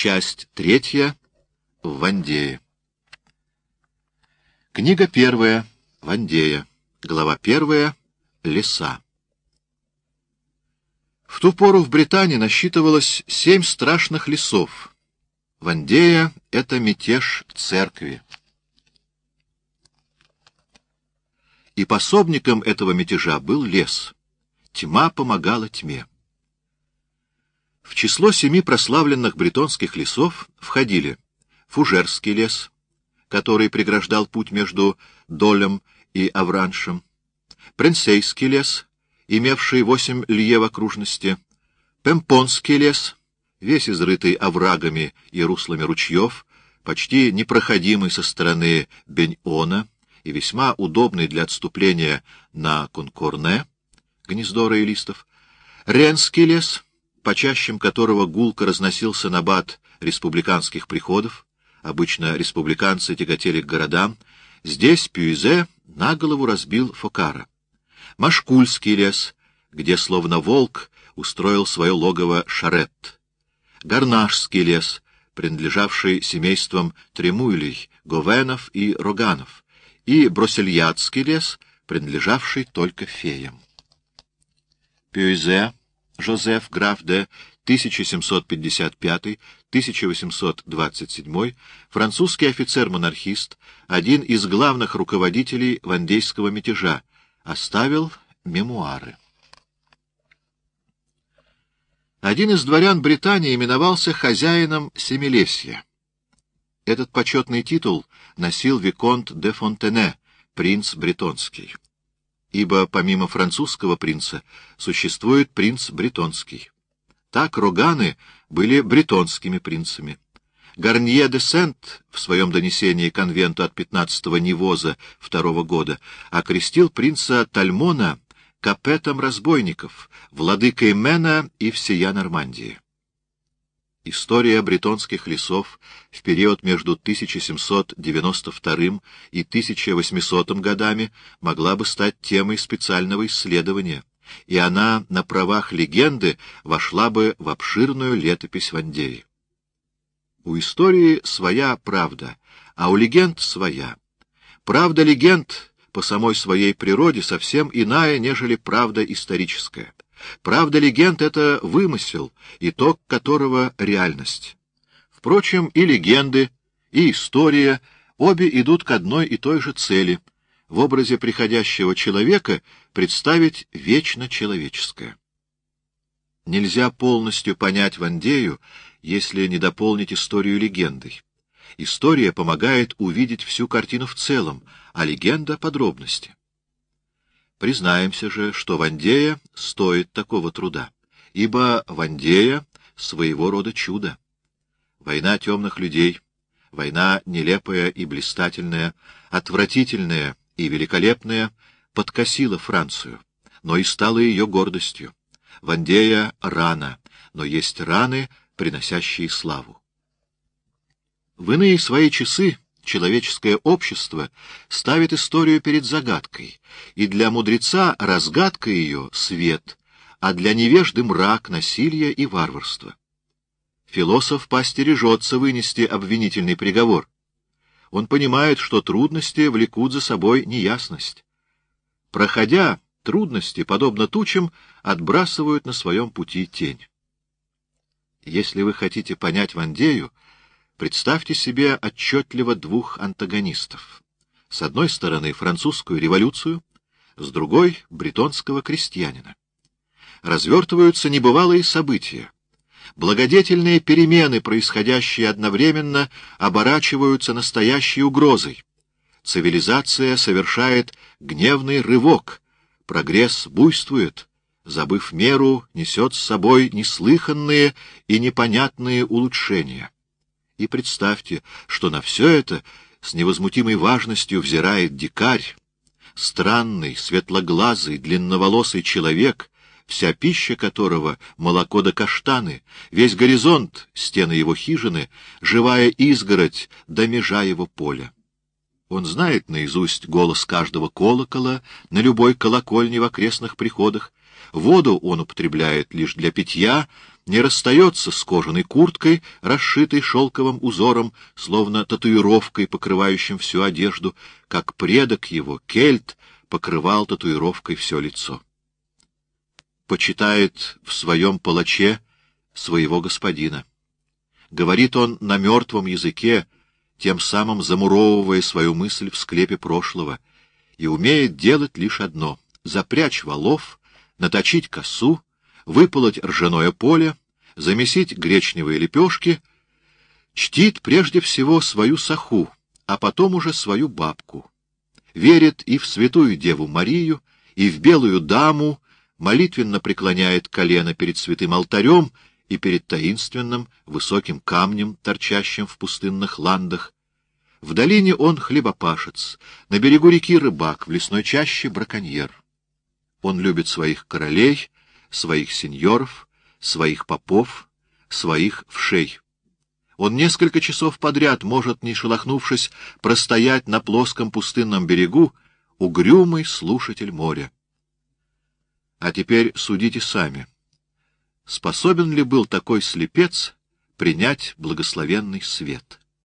Часть третья. В Вандее. Книга первая. Вандея. Глава первая. Леса. В ту пору в Британии насчитывалось семь страшных лесов. Вандея — это мятеж церкви. И пособником этого мятежа был лес. Тьма помогала тьме. В число семи прославленных бретонских лесов входили Фужерский лес, который преграждал путь между Долем и Авраншем, Принцейский лес, имевший восемь лье в окружности, Пемпонский лес, весь изрытый оврагами и руслами ручьев, почти непроходимый со стороны Беньона, и весьма удобный для отступления на Конкорне, гнездо листов, Ренский лес, по чащам которого гулко разносился набат республиканских приходов, обычно республиканцы тяготели к городам, здесь Пюизе на голову разбил Фокара. Машкульский лес, где, словно волк, устроил свое логово Шарет. Гарнашский лес, принадлежавший семействам Тремуйлей, Говенов и Роганов, и Бросельядский лес, принадлежавший только феям. Пюизе, Жозеф, граф де 1755-1827, французский офицер-монархист, один из главных руководителей вандейского мятежа, оставил мемуары. Один из дворян Британии именовался хозяином Семилесья. Этот почетный титул носил Виконт де Фонтене, принц бретонский. Ибо помимо французского принца существует принц бретонский. Так Роганы были бретонскими принцами. Гарнье де Сент в своем донесении конвенту от 15-го Невоза второго года окрестил принца Тальмона капетом разбойников, владыкой Мена и всея Нормандии. История бретонских лесов в период между 1792 и 1800 годами могла бы стать темой специального исследования, и она на правах легенды вошла бы в обширную летопись Вандеи. У истории своя правда, а у легенд своя. Правда легенд по самой своей природе совсем иная, нежели правда историческая. Правда, легенд — это вымысел, итог которого — реальность. Впрочем, и легенды, и история обе идут к одной и той же цели — в образе приходящего человека представить вечно человеческое. Нельзя полностью понять Вандею, если не дополнить историю легендой. История помогает увидеть всю картину в целом, а легенда — подробности. Признаемся же, что Вандея стоит такого труда, ибо Вандея — своего рода чудо. Война темных людей, война нелепая и блистательная, отвратительная и великолепная, подкосила Францию, но и стала ее гордостью. Вандея — рана, но есть раны, приносящие славу. В иные свои часы человеческое общество ставит историю перед загадкой, и для мудреца разгадка ее — свет, а для невежды — мрак, насилие и варварство. Философ постережется вынести обвинительный приговор. Он понимает, что трудности влекут за собой неясность. Проходя, трудности, подобно тучам, отбрасывают на своем пути тень. Если вы хотите понять Вандею, Представьте себе отчетливо двух антагонистов. С одной стороны французскую революцию, с другой — бретонского крестьянина. Развертываются небывалые события. Благодетельные перемены, происходящие одновременно, оборачиваются настоящей угрозой. Цивилизация совершает гневный рывок, прогресс буйствует, забыв меру, несет с собой неслыханные и непонятные улучшения. И представьте, что на все это с невозмутимой важностью взирает дикарь, странный, светлоглазый, длинноволосый человек, вся пища которого — молоко да каштаны, весь горизонт — стены его хижины, живая изгородь да межа его поля. Он знает наизусть голос каждого колокола на любой колокольне в окрестных приходах, воду он употребляет лишь для питья, не расстается с кожаной курткой, расшитой шелковым узором, словно татуировкой, покрывающим всю одежду, как предок его, кельт, покрывал татуировкой все лицо. Почитает в своем палаче своего господина. Говорит он на мертвом языке, тем самым замуровывая свою мысль в склепе прошлого, и умеет делать лишь одно — запрячь валов, наточить косу, выполоть ржаное поле, замесить гречневые лепешки, чтит прежде всего свою саху, а потом уже свою бабку. Верит и в святую Деву Марию, и в белую даму, молитвенно преклоняет колено перед святым алтарем — и перед таинственным высоким камнем, торчащим в пустынных ландах. В долине он хлебопашец, на берегу реки рыбак, в лесной чаще браконьер. Он любит своих королей, своих сеньоров, своих попов, своих вшей. Он несколько часов подряд может, не шелохнувшись, простоять на плоском пустынном берегу, угрюмый слушатель моря. А теперь судите сами способен ли был такой слепец принять благословенный свет.